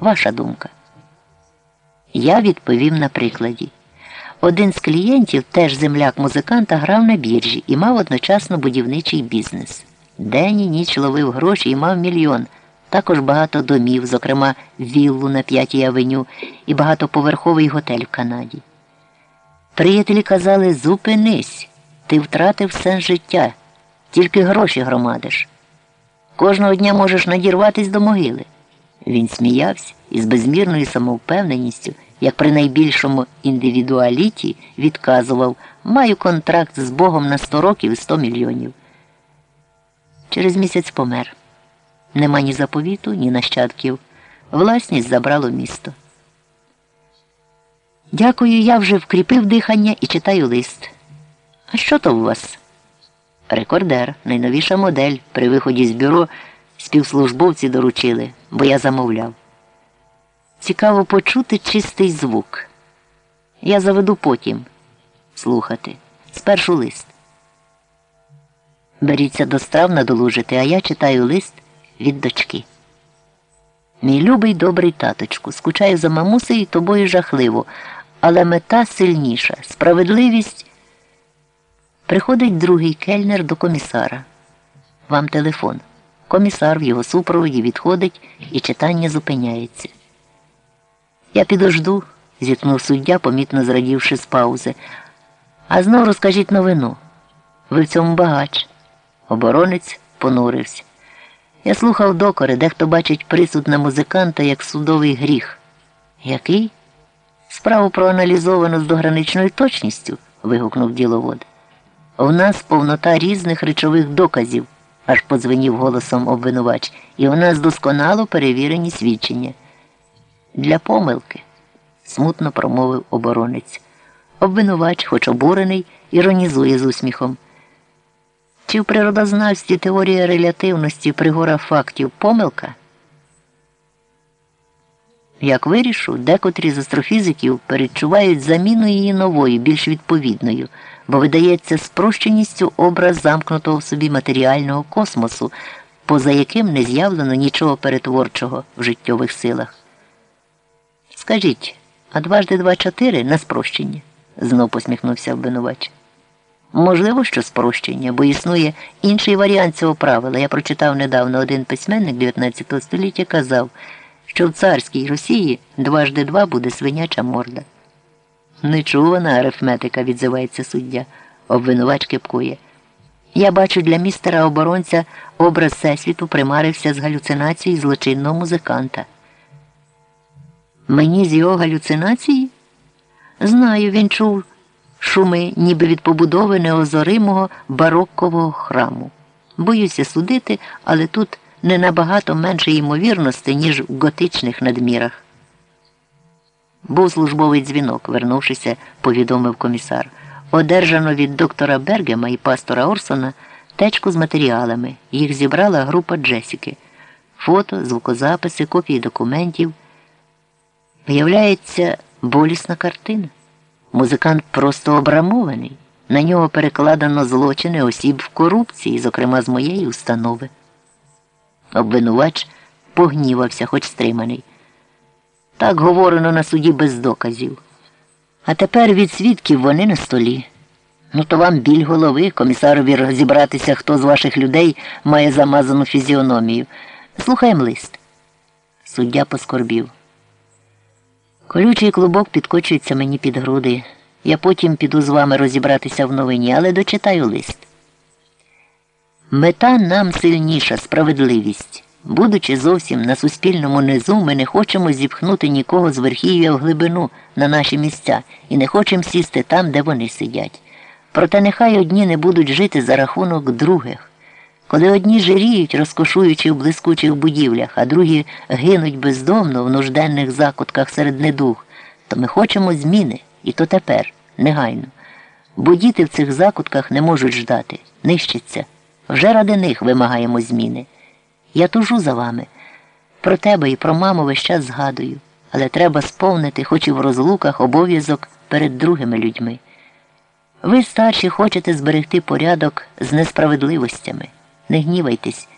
Ваша думка. Я відповів на прикладі. Один з клієнтів, теж земляк музиканта, грав на біржі і мав одночасно будівничий бізнес. День і ніч ловив гроші і мав мільйон. Також багато домів, зокрема віллу на п'ятій авеню і багатоповерховий готель в Канаді. Приятелі казали зупинись, ти втратив сенс життя, тільки гроші громадиш. Кожного дня можеш надірватись до могили. Він сміявся і з безмірною самовпевненістю, як при найбільшому індивідуаліті, відказував маю контракт з Богом на 100 років і 100 мільйонів. Через місяць помер. Нема ні заповіту, ні нащадків. Власність забрало місто. Дякую, я вже вкріпив дихання і читаю лист. А що то у вас? Рекордер, найновіша модель. При виході з бюро співслужбовці доручили, бо я замовляв. Цікаво почути чистий звук. Я заведу потім слухати. Спершу лист. Беріться до страв надолужити, а я читаю лист від дочки. Мій любий добрий таточку, скучаю за мамусею і тобою жахливо, але мета сильніша. Справедливість. Приходить другий кельнер до комісара. Вам телефон. Комісар в його супроводі відходить і читання зупиняється. Я підожду, зіткнув суддя, помітно зрадівши з паузи. А знов розкажіть новину. Ви в цьому багач. Оборонець понурився. Я слухав докори, дехто бачить присуд на музиканта як судовий гріх. Який? Справу проаналізовано з дограничною точністю. вигукнув діловод. У нас повнота різних речових доказів, аж подзвенів голосом обвинувач, і у нас досконало перевірені свідчення. Для помилки, смутно промовив оборонець. Обвинувач, хоч обурений, іронізує з усміхом. Чи в природознавстві теорія релятивності пригора фактів помилка? Як вирішу, декотрі з астрофізиків передчувають заміну її новою, більш відповідною, бо видається спрощеністю образ замкнутого в собі матеріального космосу, поза яким не з'явлено нічого перетворчого в життєвих силах. Скажіть, а дважди два чотири на спрощення? знов посміхнувся обвинувач. Можливо, що спрощення, бо існує інший варіант цього правила. Я прочитав недавно один письменник 19 століття казав, що в царській Росії дважди два буде свиняча морда. Нечувана арифметика, відзивається суддя, обвинувач кипкує. Я бачу для містера оборонця образ всесвіту примарився з галюцинації злочинного музиканта. Мені з його галюцинації? Знаю, він чув шуми, ніби від побудови неозоримого бароккового храму. Боюся судити, але тут не набагато менше ймовірності, ніж в готичних надмірах. Був службовий дзвінок, вернувшися, повідомив комісар. Одержано від доктора Бергема і пастора Орсона течку з матеріалами. Їх зібрала група Джесіки. Фото, звукозаписи, копії документів. Виявляється, болісна картина. Музикант просто обрамований. На нього перекладено злочини осіб в корупції, зокрема з моєї установи. Обвинувач погнівався, хоч стриманий. Так говорено на суді без доказів. А тепер від свідків вони на столі. Ну, то вам біль голови, комісарові розібратися, хто з ваших людей має замазану фізіономію. Слухаємо лист. Суддя поскорбів. Колючий клубок підкочується мені під груди. Я потім піду з вами розібратися в новині, але дочитаю лист. Мета нам сильніша справедливість. Будучи зовсім на суспільному низу, ми не хочемо зіпхнути нікого з верхів'я в глибину на наші місця і не хочемо сісти там, де вони сидять. Проте нехай одні не будуть жити за рахунок других. Коли одні жиріють, розкошуючи в блискучих будівлях, а другі гинуть бездомно в нужденних закутках серед недуг, то ми хочемо зміни, і то тепер, негайно. Бо діти в цих закутках не можуть ждати, нищаться. Вже ради них вимагаємо зміни. Я тужу за вами. Про тебе і про маму весь час згадую, але треба сповнити, хоч і в розлуках, обов'язок перед другими людьми. Ви, старші, хочете зберегти порядок з несправедливостями. Не гнівайтесь.